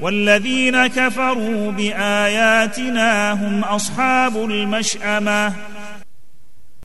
والذين كفروا بآياتنا هم أصحاب المشأمة.